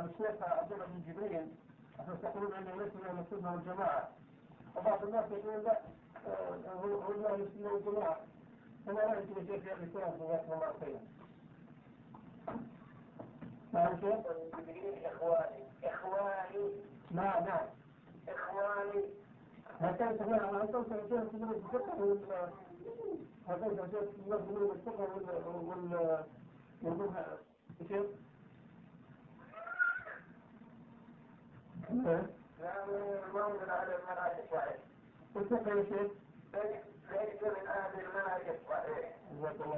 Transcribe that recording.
الشيخ عبد الله بن جبريل تقولون انه ليس من السنة والجماعه وبعض الناس يقول لا هو هو من السنة والجماعه فما رايك يا شيخ يا الاسلام جزاكم الله خيرا نعم شيخ؟ إخواني إخواني. نعم نعم. إخواني. هكذا تفهم هل توصل شيخ تقول الفقه؟ وال هكذا شيخ تقول الفقه وال وال والمذهب نعم من أهل المنهج الصحيح يا شيخ ليس من أهل المنهج الصحيح.